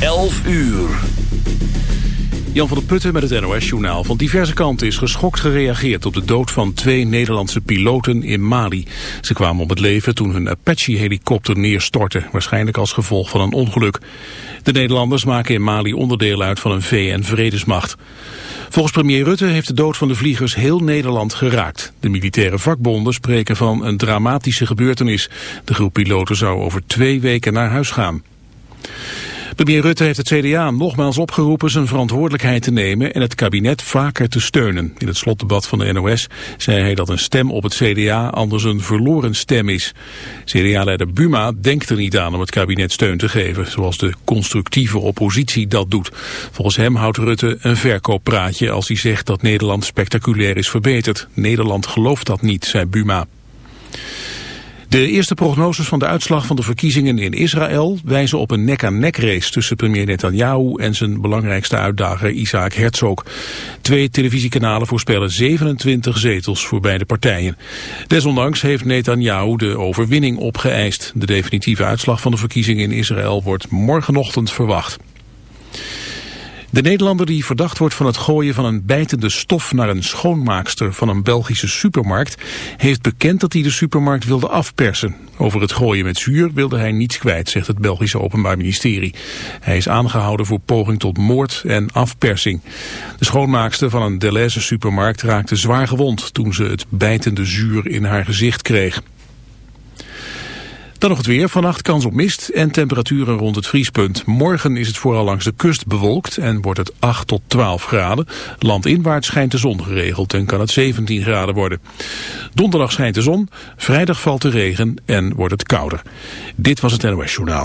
11 uur. Jan van der Putten met het NOS-journaal. Van diverse kanten is geschokt gereageerd op de dood van twee Nederlandse piloten in Mali. Ze kwamen om het leven toen hun Apache-helikopter neerstortte, waarschijnlijk als gevolg van een ongeluk. De Nederlanders maken in Mali onderdeel uit van een VN-vredesmacht. Volgens premier Rutte heeft de dood van de vliegers heel Nederland geraakt. De militaire vakbonden spreken van een dramatische gebeurtenis. De groep piloten zou over twee weken naar huis gaan. Premier Rutte heeft het CDA nogmaals opgeroepen zijn verantwoordelijkheid te nemen en het kabinet vaker te steunen. In het slotdebat van de NOS zei hij dat een stem op het CDA anders een verloren stem is. CDA-leider Buma denkt er niet aan om het kabinet steun te geven, zoals de constructieve oppositie dat doet. Volgens hem houdt Rutte een verkooppraatje als hij zegt dat Nederland spectaculair is verbeterd. Nederland gelooft dat niet, zei Buma. De eerste prognoses van de uitslag van de verkiezingen in Israël wijzen op een nek-aan-nek race tussen premier Netanyahu en zijn belangrijkste uitdager Isaac Herzog. Twee televisiekanalen voorspellen 27 zetels voor beide partijen. Desondanks heeft Netanyahu de overwinning opgeëist. De definitieve uitslag van de verkiezingen in Israël wordt morgenochtend verwacht. De Nederlander die verdacht wordt van het gooien van een bijtende stof naar een schoonmaakster van een Belgische supermarkt, heeft bekend dat hij de supermarkt wilde afpersen. Over het gooien met zuur wilde hij niets kwijt, zegt het Belgische Openbaar Ministerie. Hij is aangehouden voor poging tot moord en afpersing. De schoonmaakster van een Deleuze supermarkt raakte zwaar gewond toen ze het bijtende zuur in haar gezicht kreeg. Dan nog het weer. Vannacht kans op mist en temperaturen rond het vriespunt. Morgen is het vooral langs de kust bewolkt en wordt het 8 tot 12 graden. Landinwaarts schijnt de zon geregeld en kan het 17 graden worden. Donderdag schijnt de zon, vrijdag valt de regen en wordt het kouder. Dit was het NOS Journaal.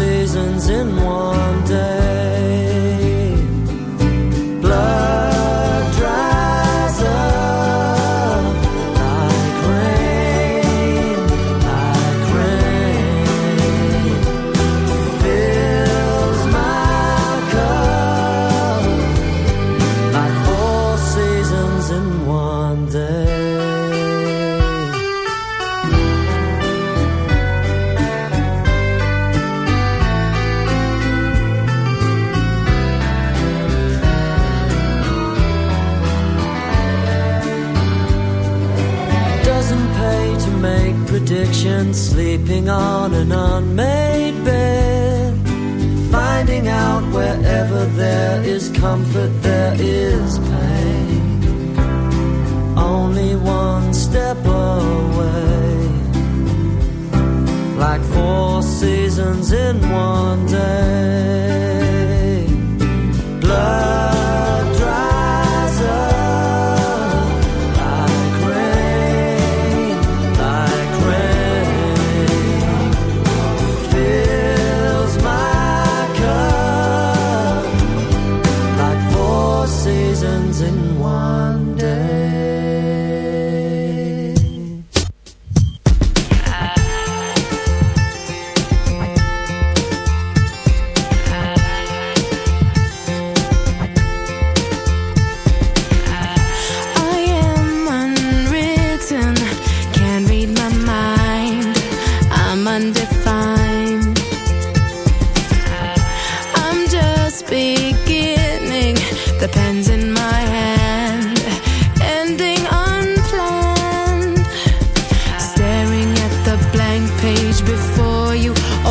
Seasons in one day.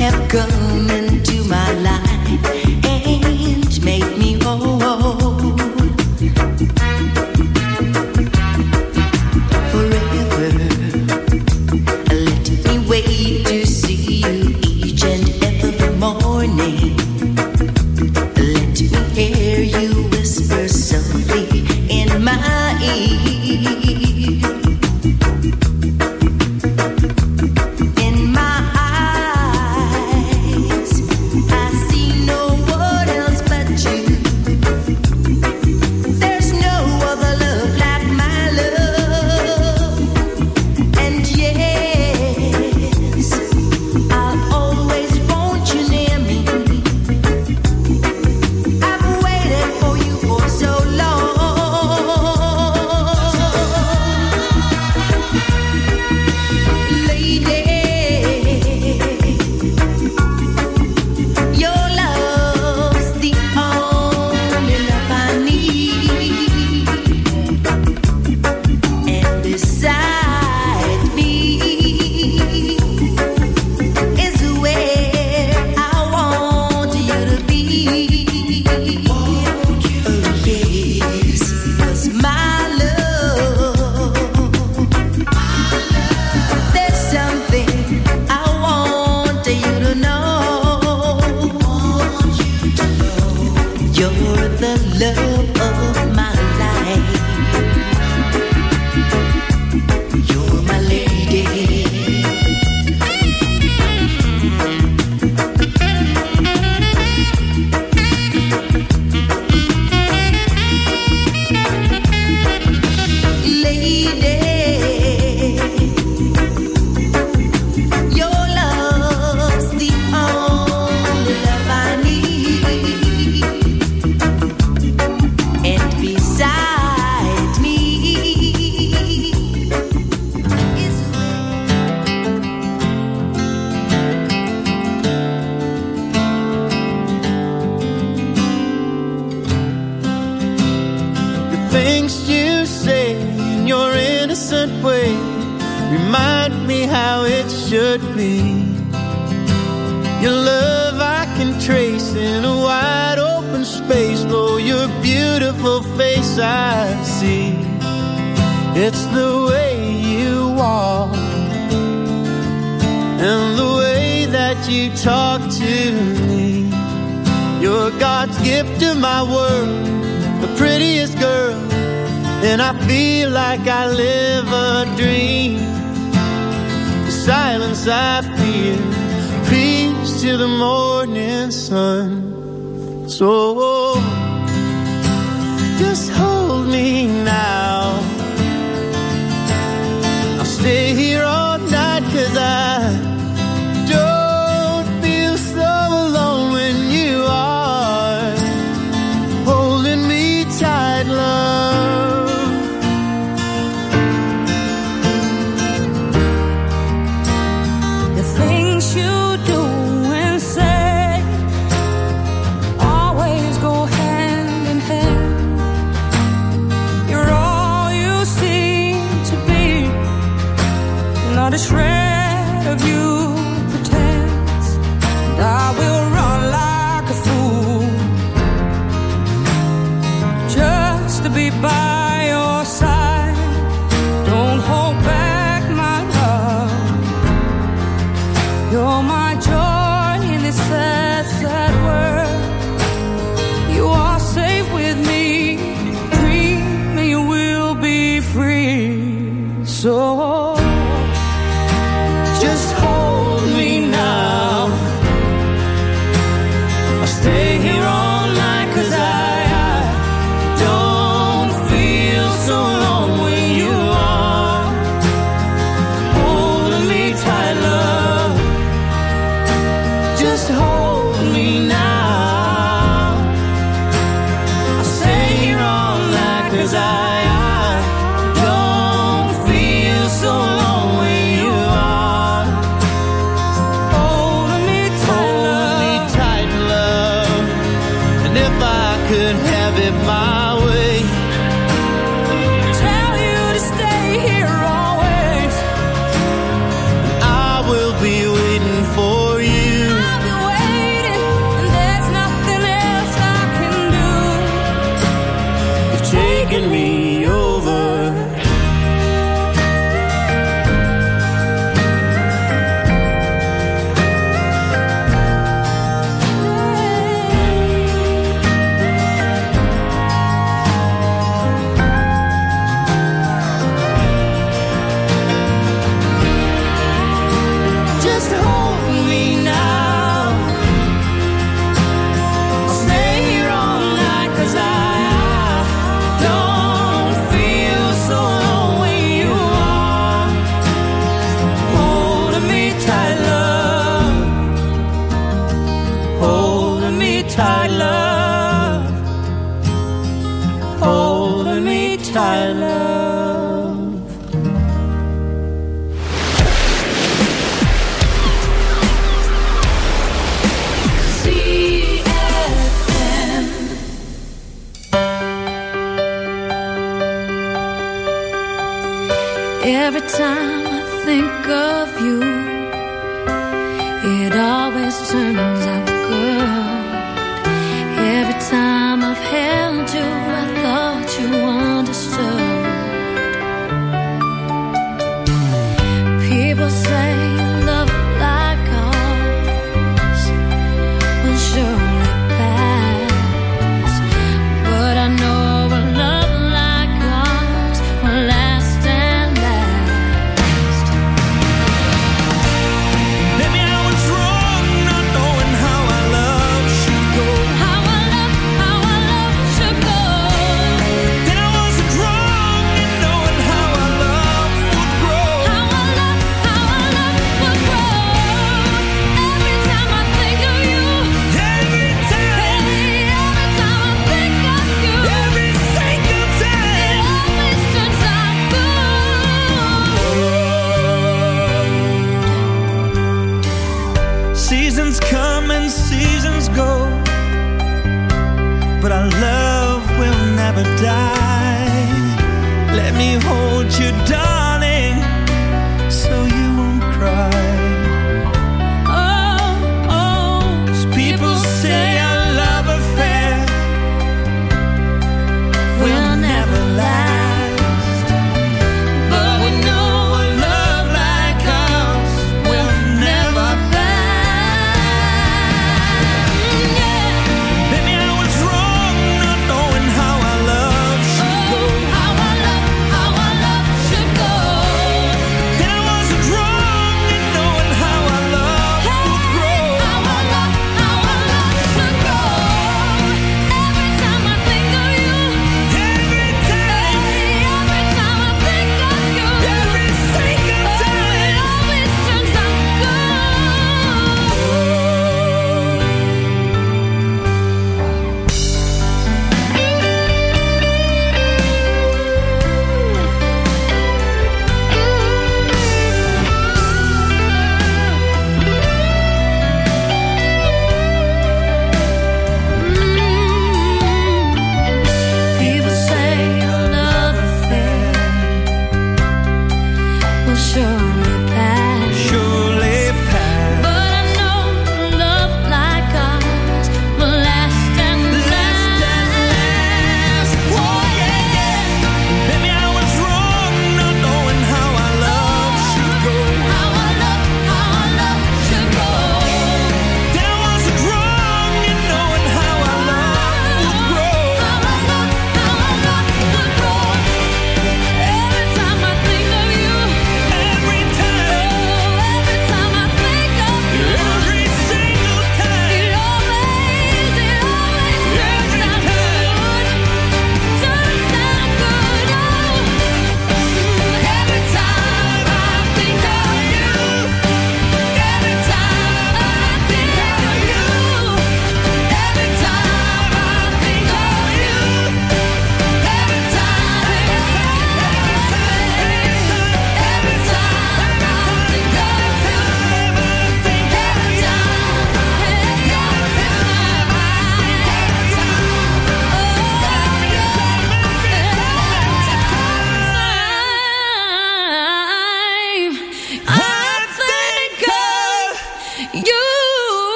have come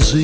veel zin.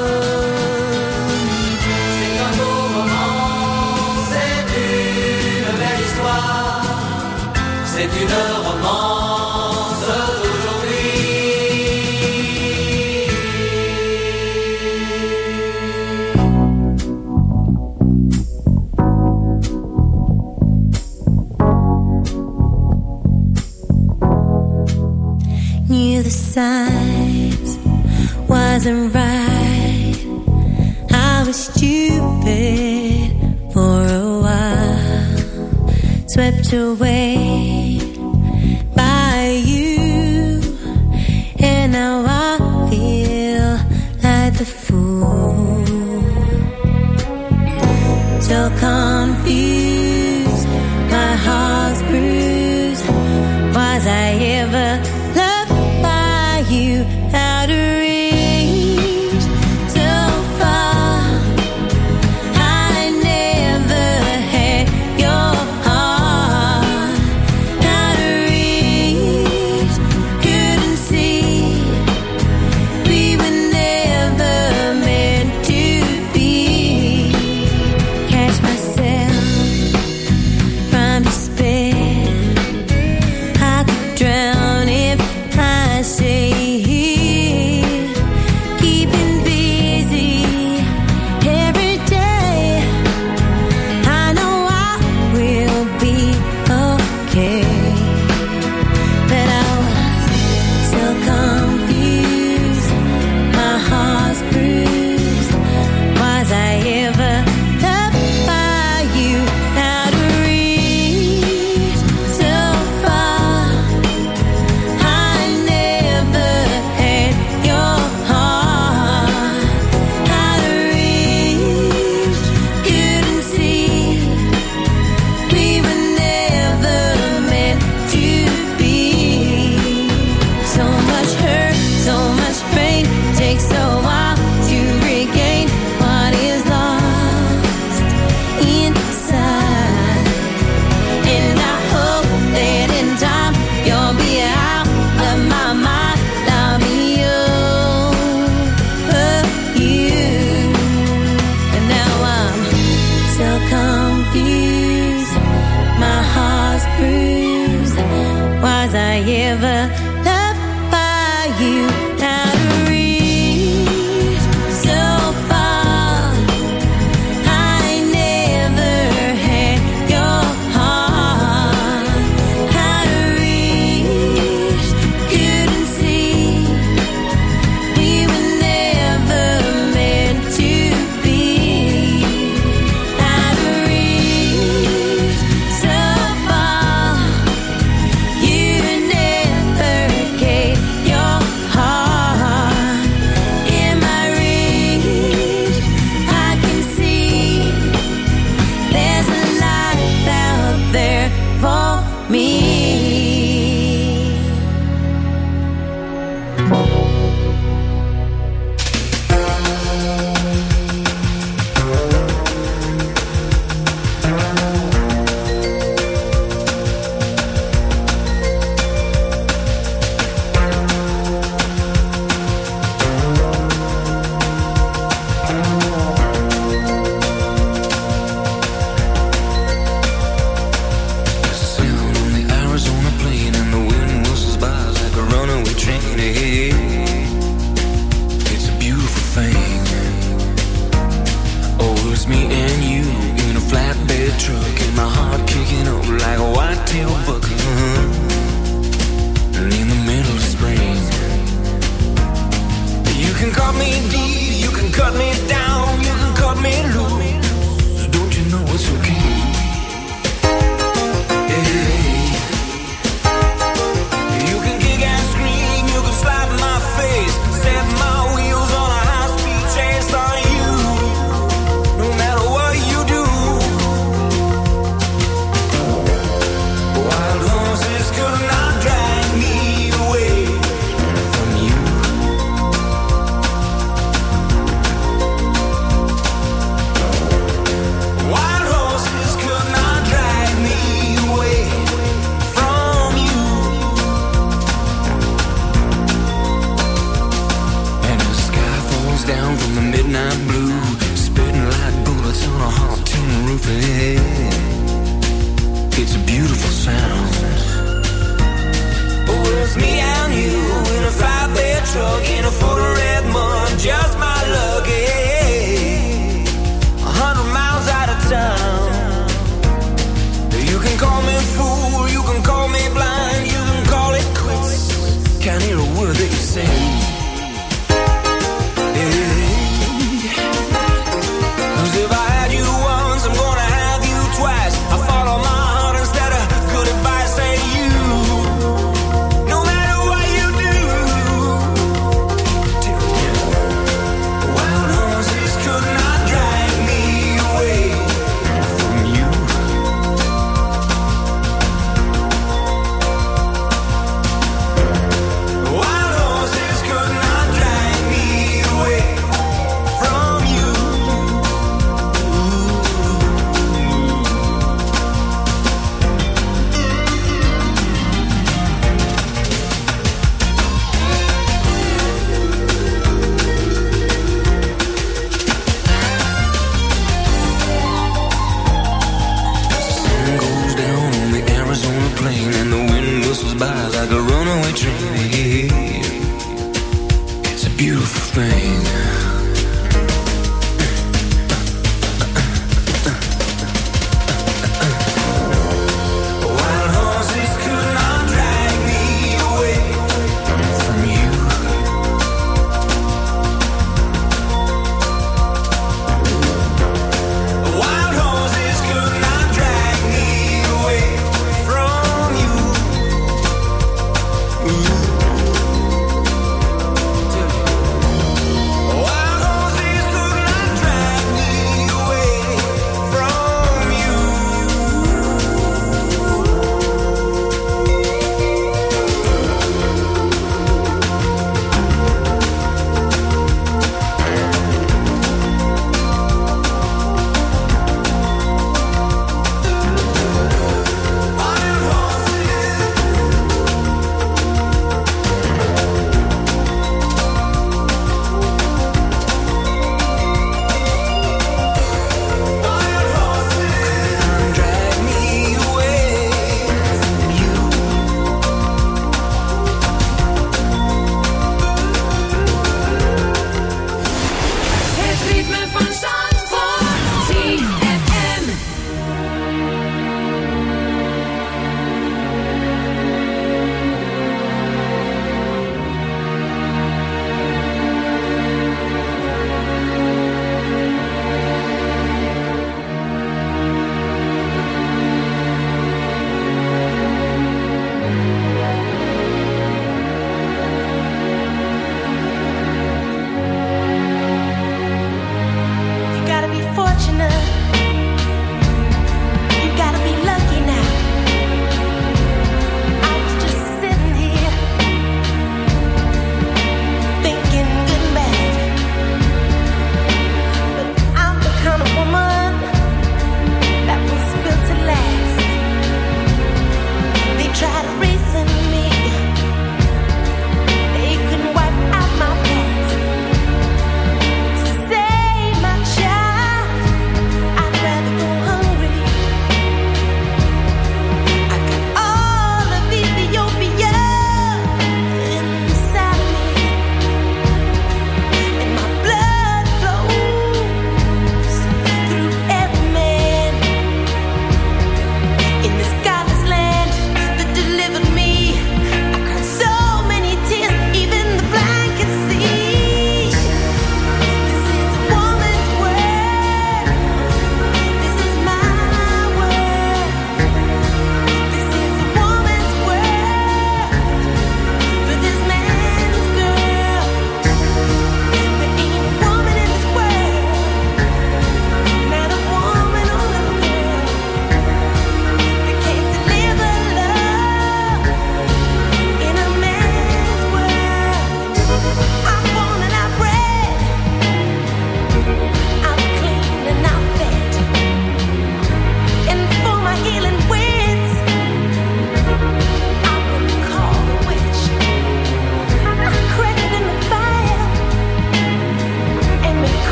C'est une romance d'aujourd'hui. knew the signs wasn't right. I was stupid for a while, swept away